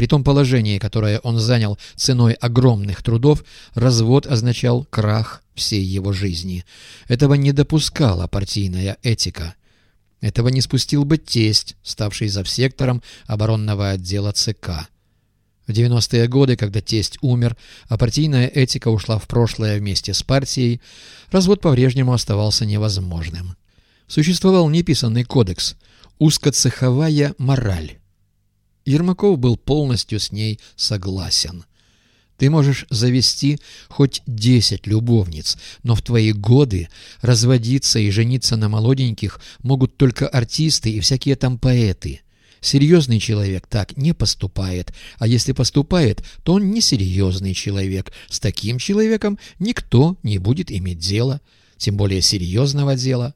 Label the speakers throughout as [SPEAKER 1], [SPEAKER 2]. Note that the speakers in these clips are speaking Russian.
[SPEAKER 1] При том положении, которое он занял ценой огромных трудов, развод означал крах всей его жизни. Этого не допускала партийная этика. Этого не спустил бы тесть, ставший завсектором оборонного отдела ЦК. В 90-е годы, когда тесть умер, а партийная этика ушла в прошлое вместе с партией, развод по-прежнему оставался невозможным. Существовал неписанный кодекс «узкоцеховая мораль». Ермаков был полностью с ней согласен. Ты можешь завести хоть десять любовниц, но в твои годы разводиться и жениться на молоденьких могут только артисты и всякие там поэты. Серьезный человек так не поступает, а если поступает, то он несерьезный человек. С таким человеком никто не будет иметь дела, тем более серьезного дела.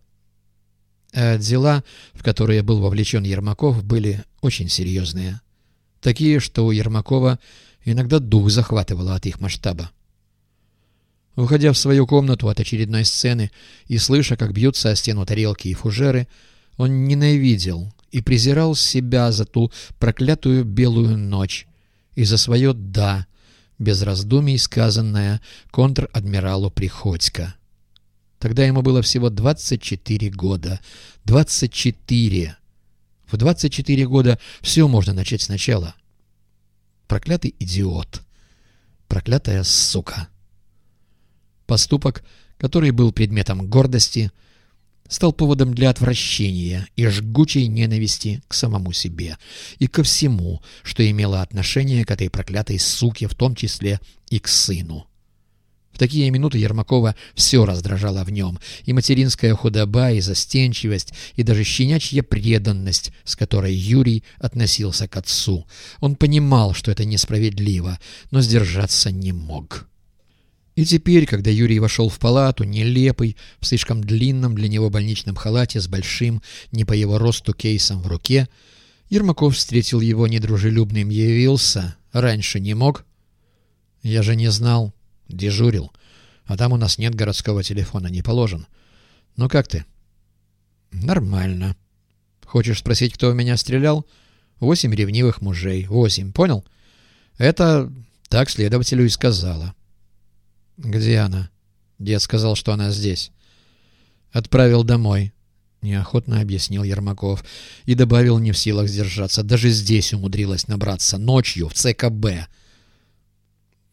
[SPEAKER 1] А дела, в которые был вовлечен Ермаков, были очень серьезные. Такие, что у Ермакова Иногда дух захватывало от их масштаба. Уходя в свою комнату от очередной сцены и слыша, как бьются о стену тарелки и фужеры, он ненавидел и презирал себя за ту проклятую белую ночь и за свое «да», без раздумий сказанное контр-адмиралу Приходько. Тогда ему было всего 24 года. 24! В 24 года все можно начать сначала. Проклятый идиот. Проклятая сука. Поступок, который был предметом гордости, стал поводом для отвращения и жгучей ненависти к самому себе и ко всему, что имело отношение к этой проклятой суке, в том числе и к сыну. В такие минуты Ермакова все раздражало в нем, и материнская худоба, и застенчивость, и даже щенячья преданность, с которой Юрий относился к отцу. Он понимал, что это несправедливо, но сдержаться не мог. И теперь, когда Юрий вошел в палату, нелепый, в слишком длинном для него больничном халате с большим, не по его росту кейсом в руке, Ермаков встретил его недружелюбным, явился. Раньше не мог. «Я же не знал», Дежурил. А там у нас нет городского телефона, не положен. Ну как ты? Нормально. Хочешь спросить, кто у меня стрелял? Восемь ревнивых мужей. Восемь, понял? Это так следователю и сказала. Где она? Дед сказал, что она здесь. Отправил домой. Неохотно объяснил Ермаков и добавил не в силах сдержаться. Даже здесь умудрилась набраться. Ночью в ЦКБ.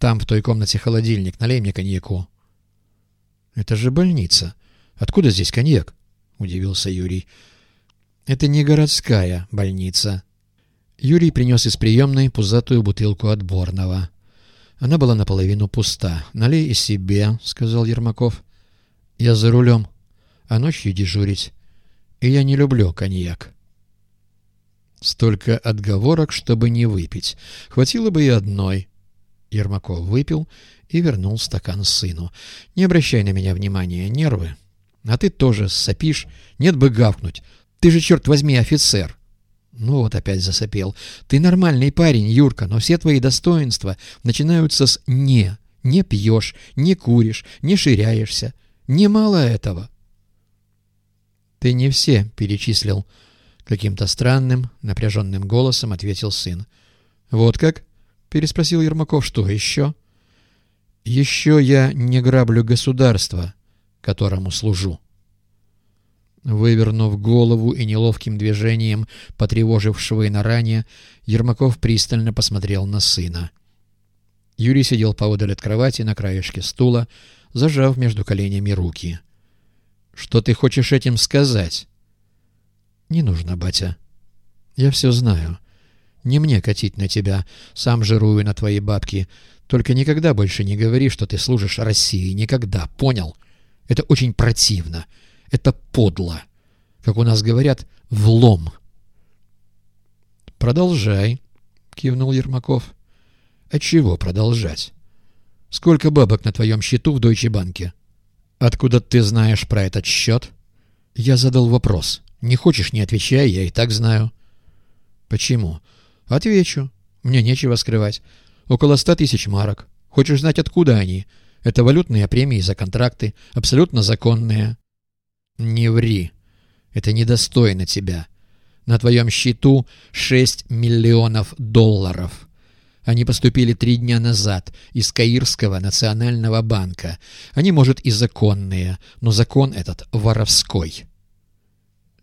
[SPEAKER 1] Там, в той комнате, холодильник. Налей мне коньяку. — Это же больница. Откуда здесь коньяк? — удивился Юрий. — Это не городская больница. Юрий принес из приемной пузатую бутылку отборного. Она была наполовину пуста. — Налей и себе, — сказал Ермаков. — Я за рулем, а ночью дежурить. И я не люблю коньяк. Столько отговорок, чтобы не выпить. Хватило бы и одной — Ермаков выпил и вернул стакан сыну. «Не обращай на меня внимания, нервы. А ты тоже сопишь. Нет бы гавкнуть. Ты же, черт возьми, офицер!» Ну вот опять засопел. «Ты нормальный парень, Юрка, но все твои достоинства начинаются с «не». Не пьешь, не куришь, не ширяешься. Немало этого». «Ты не все перечислил», — каким-то странным, напряженным голосом ответил сын. «Вот как?» Переспросил Ермаков. «Что еще?» «Еще я не граблю государство, которому служу». Вывернув голову и неловким движением, потревожив швы на ране, Ермаков пристально посмотрел на сына. Юрий сидел поодаль от кровати на краешке стула, зажав между коленями руки. «Что ты хочешь этим сказать?» «Не нужно, батя. Я все знаю. Не мне катить на тебя, сам жирую на твои бабки. Только никогда больше не говори, что ты служишь России. Никогда, понял? Это очень противно. Это подло. Как у нас говорят, влом. «Продолжай», — кивнул Ермаков. «А чего продолжать? Сколько бабок на твоем счету в Дойче банке? Откуда ты знаешь про этот счет?» Я задал вопрос. «Не хочешь, не отвечай, я и так знаю». «Почему?» Отвечу. Мне нечего скрывать. Около ста тысяч марок. Хочешь знать, откуда они? Это валютные премии за контракты, абсолютно законные. Не ври. Это недостойно тебя. На твоем счету 6 миллионов долларов. Они поступили три дня назад из Каирского национального банка. Они, может, и законные, но закон этот воровской.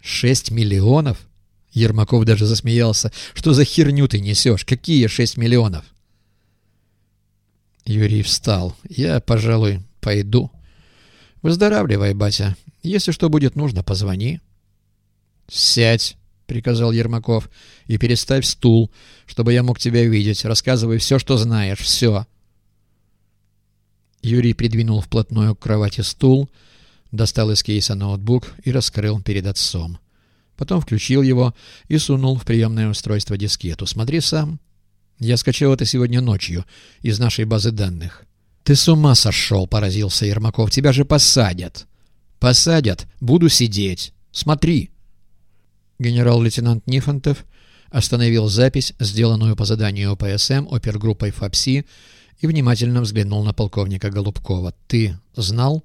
[SPEAKER 1] Шесть миллионов? Ермаков даже засмеялся. Что за херню ты несешь? Какие шесть миллионов? Юрий встал. Я, пожалуй, пойду. Выздоравливай, батя. Если что будет нужно, позвони. Сядь. — приказал Ермаков, — и переставь стул, чтобы я мог тебя видеть. Рассказывай все, что знаешь, все. Юрий придвинул вплотную к кровати стул, достал из кейса ноутбук и раскрыл перед отцом. Потом включил его и сунул в приемное устройство дискету. «Смотри сам. Я скачал это сегодня ночью из нашей базы данных». «Ты с ума сошел!» — поразился Ермаков. «Тебя же посадят!» «Посадят. Буду сидеть. Смотри!» Генерал-лейтенант Нифонтов остановил запись, сделанную по заданию ОПСМ опергруппой ФАПСИ, и внимательно взглянул на полковника Голубкова. «Ты знал?»